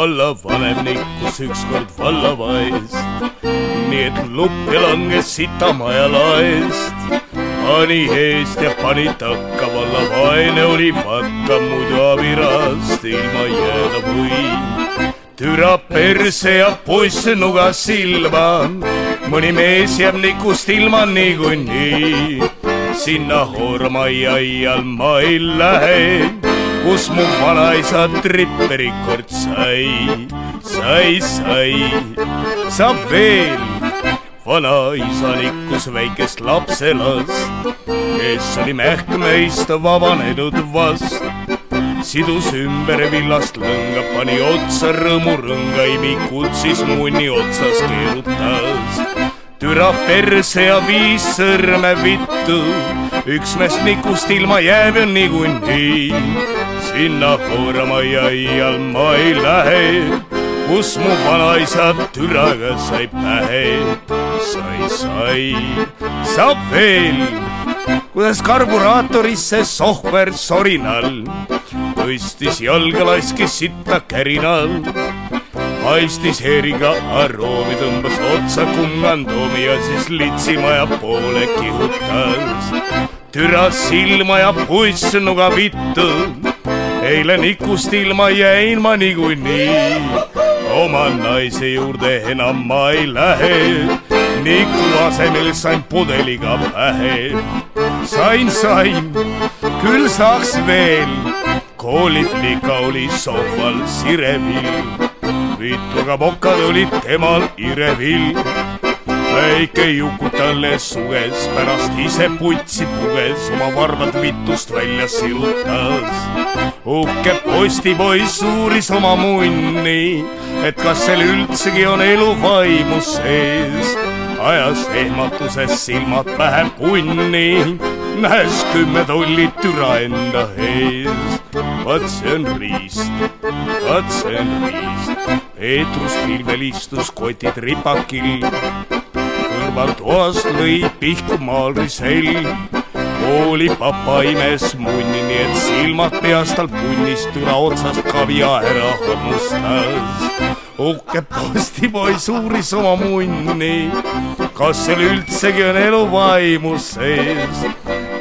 aga vanem nikkus ükskord vallavaest. nii et luppi langes sitamaja laest pani eest ja pani takka, valla vaene oli vakka, muidu abirast ilma jääda või. türa perse ja poiss nuga silma, mõni mees jääb nikust ilma niikuinii. sinna hoormaiaial ma ei lähe, kus mu vanaisa tripperi kord sai, sai, sai, saab veel vanaisa nikkus väikest lapselast, kes oli mähkmeist vabanenud vast. sidus ümber villast lõnga, pani otsa rõõmurõnga, imi kutsis munni otsas keerutas. türa perse ja viis sõrme vittu, üks meest nikust ilma jääb ju niikuinii. sinna hooramaiaial ma ei lähe kus mu vanaisa türaga sai pähe sai, sai, saab veel, kuidas karburaatorisse sohver sorinal tõstis jalga, laskis sitta kärinal. Paistis heeriga aroomi, tõmbas otsa kungandoomi ja siis litsimaja poole kihutas. türas silma ja puss nuga vittu, eile nikust ilma jäin ma niikuinii oma naise juurde enam ma ei lähe. Niku asemel sain pudeliga pähe. sain, sain, küll saaks veel. kooliplika oli sohval sirevil. Vituga mokad olid temal irevil väike Juku talle suges, pärast ise putsi puges, oma varbad vitust välja sirutas. uhke postipoiss uuris oma munni, et kas seal üldsegi on elu vaimus sees. ajas ehmatuses silmad pähe punni, nähes kümme tolli türa enda ees. Vaat see on riist, vaat see on riist. Peetrus pilvel istus kotid ripakil kõrvaltoast lõi pihku maalrisell. kooli papa imes munni, nii et silmad peast tal punnist türa otsast kavia ära hammustas. uhke postipoiss uuris oma munni, kas seal üldsegi on elu vaimus sees.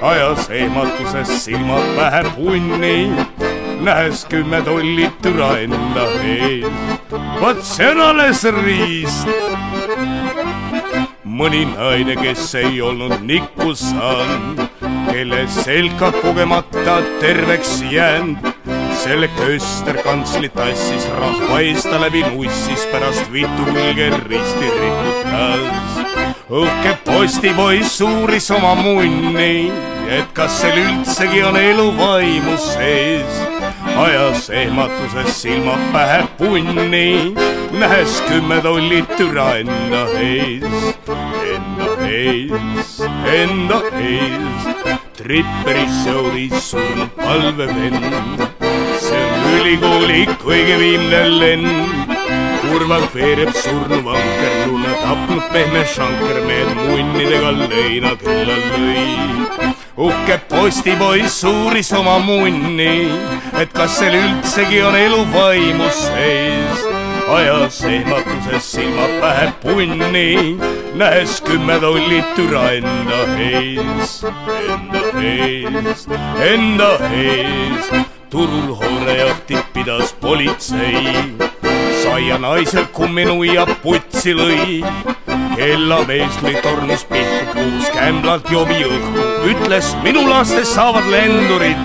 Ajas ehmatuses silmad pähe punni nähes kümme tolli türa enda ees. vot see on alles riist mõni naine, kes ei olnud nikku saanud, kelle selga kogemata terveks jäänud. selle kösterkantsli tassis rahva eest ta läbi nussis, pärast vitu külge risti riputas. Uhke postipoiss uuris oma munni, et kas seal üldsegi on elu vaimus sees ajas ehmatuses silmad pähe punni, nähes kümme tolli türa enda ees ees, enda ees. tripperisse oli surnud palvevend, see on ülikooli kõige viimne lend. Kurvalt veereb surnu vanker, luna tapnud pehme šankermehed munnidega leina külla lõi. Uhke postipoiss uuris oma munni, et kas seal üldsegi on elu vaimus sees ajas ehmatuses silmad pähe punni, nähes kümme tolli türa enda ees, enda ees, enda ees. turul hoonejahti pidas politsei, saia naised kumminuia putsi lõi. kellamees lõi tornis pihku puus, kämblalt jobi õhku, ütles minu lastest saavad lendurid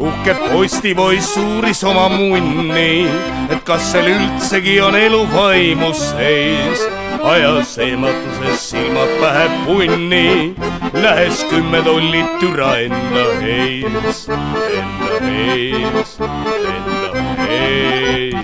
uhke postipoiss uuris oma munni, et kas seal üldsegi on elu vaimus sees. ajas ehmatuses silmad pähe punni, nähes kümme tolli türa enda ees, enda ees, enda ees.